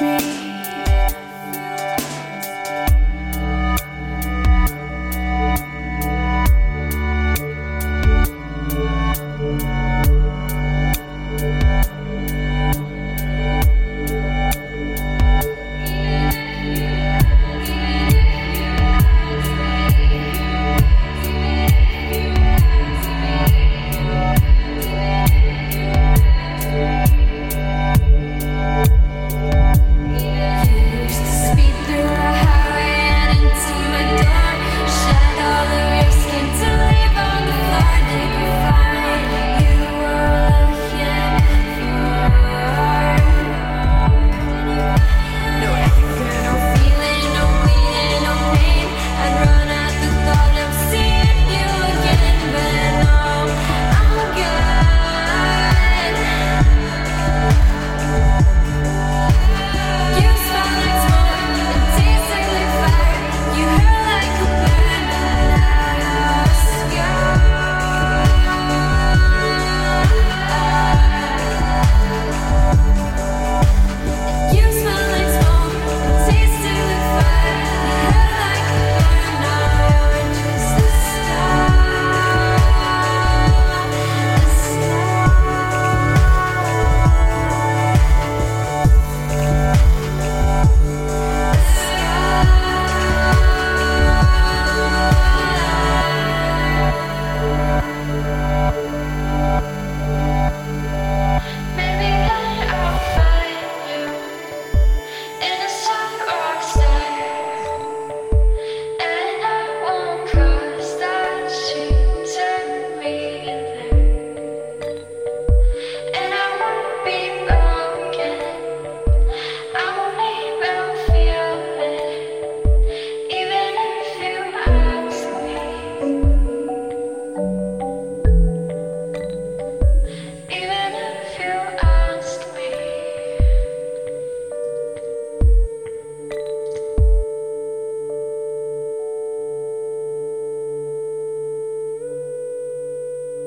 me.